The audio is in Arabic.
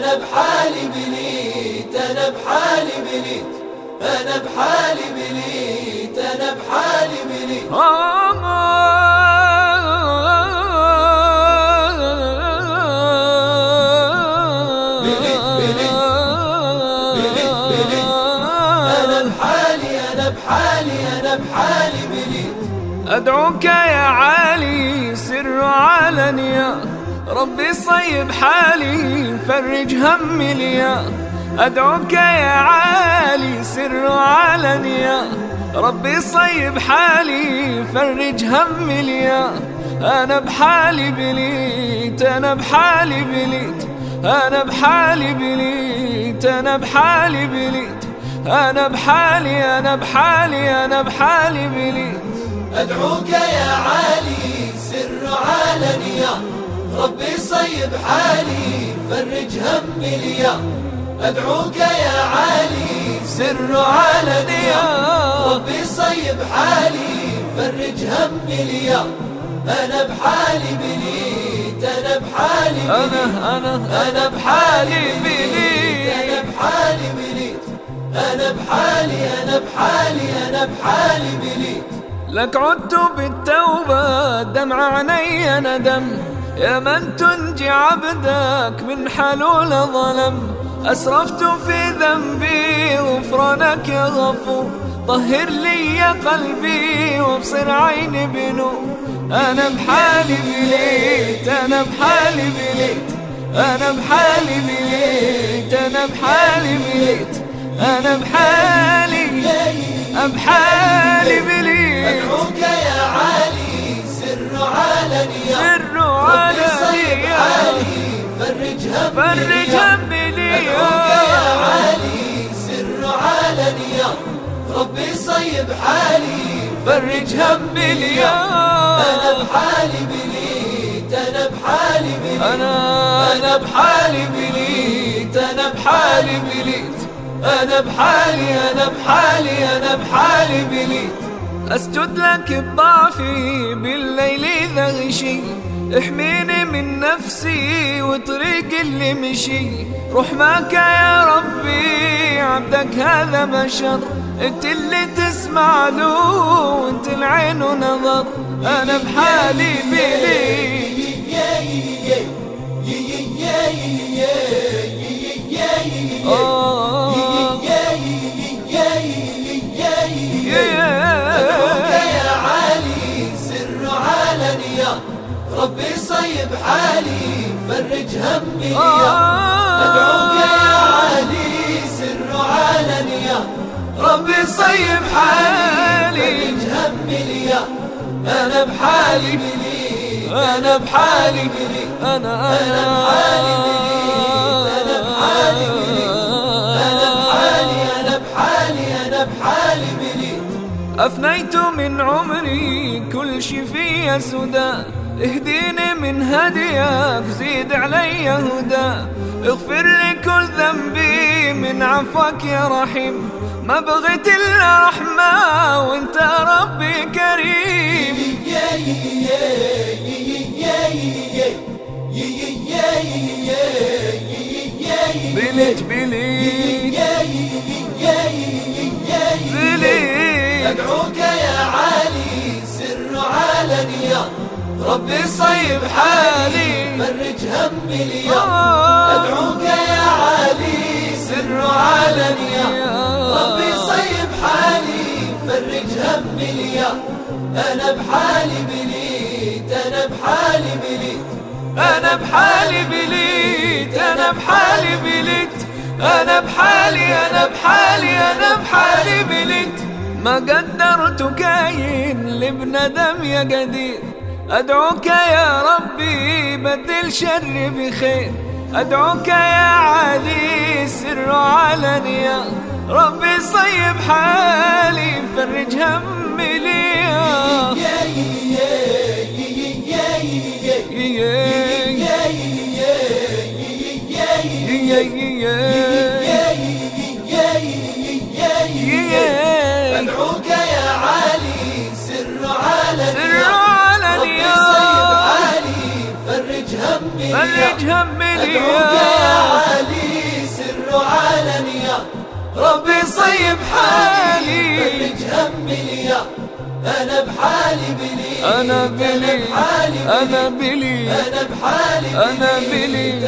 أنا بحالي بليت أنا بحالي بليت أنا بحالي بليت أنا بحالي بليت أنا بحالي أنا بحالي أنا بحالي بليت أدعوك يا علي سر علنيا. ربي صيب حالي فرج همي ليا. أدعوك يا علي سر علنيا ربي صيب حالي فرج همي ليا. أنا بحالي بليت أنا بحالي بليت. أنا بحالي بليت أنا بحالي بليت. أنا بحالي أنا بحالي أنا بحالي بليت. أدعوك يا علي سر علنيا ربي صيب حالي فرج همي ليا أدعوك يا علي سر علنيا ربي صيب حالي فرج همي ليا أنا بحالي بليت أنا بحالي بليت أنا أنا أنا بحالي بليت أنا بحالي بليت أنا بحالي أنا بحالي أنا بحالي بليت لك عدت بالتوبة دمع عيني ندم يا من تنجي عبدك من حلول ظلم أسرفت في ذنبي غفرانك يا غفور. طهر لي يا قلبي وابصر عيني بنور. أنا بحالي بليت أنا بحالي بليت. أنا بحالي بليت أنا بحالي بليت. أنا بحالي بحالي بليت. فرج همي أدعوك يا علي سر علنيا ربي صيب حالي. فرج همي ليا أنا بحالي بليت أنا بحالي بليت أنا أنا بحالي بليت أنا بحالي بليت أنا بحالي أنا بحالي أنا بحالي بليت أسجد لك بضعفي بالليل إذا غشي. احميني من نفسي وطريق اللي مشي. روح معك يا ربي عبدك هذا بشر. انت اللي تسمع له وانت العين ونظر أنا بحالي بليت ربي صيب حالي فرج همي ليا أدعوك يا علي سر علنيا ربي صيب حالي فرج همي ليا. أنا بحالي بليت أنا بحالي أنا أنا بحالي أنا بحالي أنا بحالي أنا بحالي أنا بحالي بليت أفنيت من عمري كل شي فيا سدى اهديني من هديك زيد علي هدى. اغفر لي كل ذنبي من عفوك يا رحيم. ما بغيت إلا رحمة وأنت ربي كريم. بليت بليت. بليت. أدعوك يا علي ربي صيب حالي. فرج همي ليا أدعوك يا علي. سر علنيا ربي صيب حالي. فرج همي ليا أنا بحالي بليت. أنا بحالي بليت. أنا بحالي بليت. أنا بحالي بليت. أنا بحالي. أنا بحالي. أنا بحالي بليت. ما قدرت كاين لابن دم يا قدير. أدعوك يا ربي بدل شر بخير. أدعوك يا علي سر علنيا ربي صيب حالي فرج همي ليا أدعوك خليج لي يا علي سر عالمي يا ربي صيب حالي خليج همني يا أنا بحالي بلي أنا بلي أنا بلي أنا بحالي بلي أنا بلي.